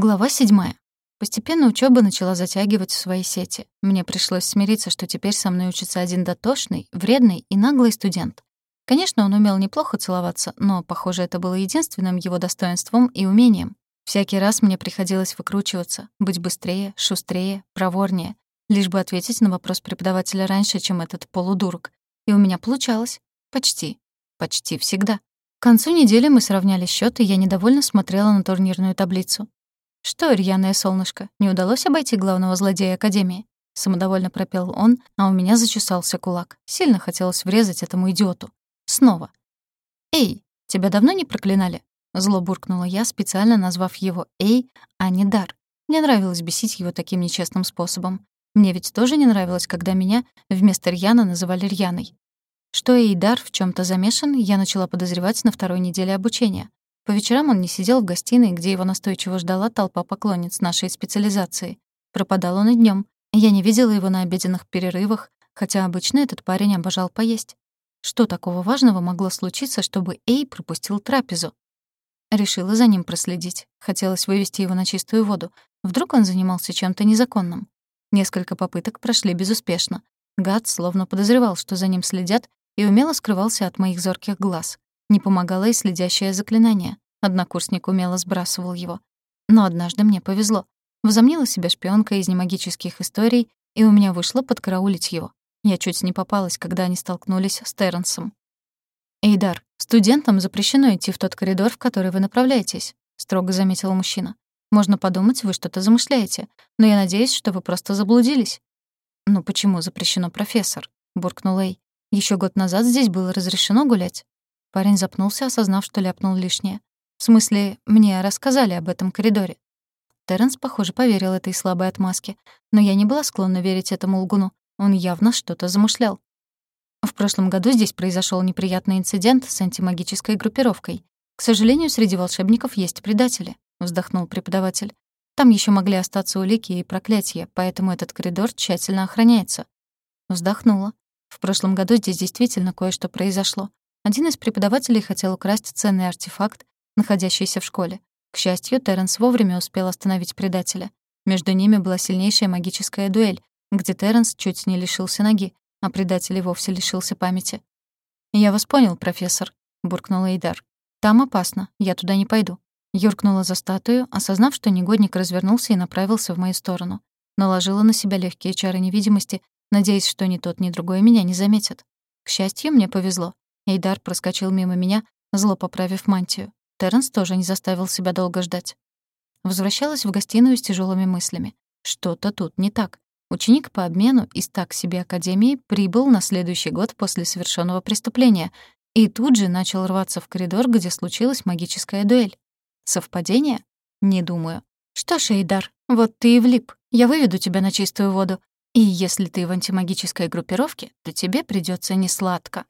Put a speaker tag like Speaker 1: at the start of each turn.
Speaker 1: Глава седьмая. Постепенно учёба начала затягивать свои сети. Мне пришлось смириться, что теперь со мной учится один дотошный, вредный и наглый студент. Конечно, он умел неплохо целоваться, но, похоже, это было единственным его достоинством и умением. Всякий раз мне приходилось выкручиваться, быть быстрее, шустрее, проворнее, лишь бы ответить на вопрос преподавателя раньше, чем этот полудурок. И у меня получалось. Почти. Почти всегда. К концу недели мы сравняли счёт, и я недовольно смотрела на турнирную таблицу. «Что, рьяное солнышко, не удалось обойти главного злодея Академии?» Самодовольно пропел он, а у меня зачесался кулак. Сильно хотелось врезать этому идиоту. Снова. «Эй, тебя давно не проклинали?» Зло буркнула я, специально назвав его «Эй», а не «Дар». Мне нравилось бесить его таким нечестным способом. Мне ведь тоже не нравилось, когда меня вместо Рьяна называли Рьяной. Что Эйдар в чем то замешан, я начала подозревать на второй неделе обучения. По вечерам он не сидел в гостиной, где его настойчиво ждала толпа поклонниц нашей специализации. Пропадал он и днем. Я не видела его на обеденных перерывах, хотя обычно этот парень обожал поесть. Что такого важного могло случиться, чтобы Эй пропустил трапезу? Решила за ним проследить. Хотелось вывести его на чистую воду. Вдруг он занимался чем-то незаконным. Несколько попыток прошли безуспешно. Гад словно подозревал, что за ним следят, и умело скрывался от моих зорких глаз. Не помогало и следящее заклинание. Однокурсник умело сбрасывал его. Но однажды мне повезло. Возомнила себя шпионкой из немагических историй, и у меня вышло подкараулить его. Я чуть не попалась, когда они столкнулись с Терренсом. «Эйдар, студентам запрещено идти в тот коридор, в который вы направляетесь», — строго заметил мужчина. «Можно подумать, вы что-то замышляете, но я надеюсь, что вы просто заблудились». «Ну почему запрещено, профессор?» — буркнул Эй. Еще год назад здесь было разрешено гулять». Парень запнулся, осознав, что ляпнул лишнее. «В смысле, мне рассказали об этом коридоре». Терренс, похоже, поверил этой слабой отмазке, но я не была склонна верить этому лгуну. Он явно что-то замышлял. В прошлом году здесь произошел неприятный инцидент с антимагической группировкой. К сожалению, среди волшебников есть предатели, вздохнул преподаватель. Там еще могли остаться улики и проклятия, поэтому этот коридор тщательно охраняется. Вздохнула. В прошлом году здесь действительно кое-что произошло. Один из преподавателей хотел украсть ценный артефакт, находящийся в школе. К счастью, Терренс вовремя успел остановить предателя. Между ними была сильнейшая магическая дуэль, где Терренс чуть не лишился ноги, а предатель и вовсе лишился памяти. «Я вас понял, профессор», — буркнул Эйдар. «Там опасно, я туда не пойду». Юркнула за статую, осознав, что негодник развернулся и направился в мою сторону. Наложила на себя легкие чары невидимости, надеясь, что ни тот, ни другой меня не заметят. К счастью, мне повезло. Эйдар проскочил мимо меня, зло поправив мантию. Терренс тоже не заставил себя долго ждать. Возвращалась в гостиную с тяжелыми мыслями. Что-то тут не так. Ученик по обмену из так себе академии прибыл на следующий год после совершенного преступления и тут же начал рваться в коридор, где случилась магическая дуэль. Совпадение? Не думаю. Что ж, Эйдар, вот ты и влип. Я выведу тебя на чистую воду. И если ты в антимагической группировке, то тебе придётся несладко.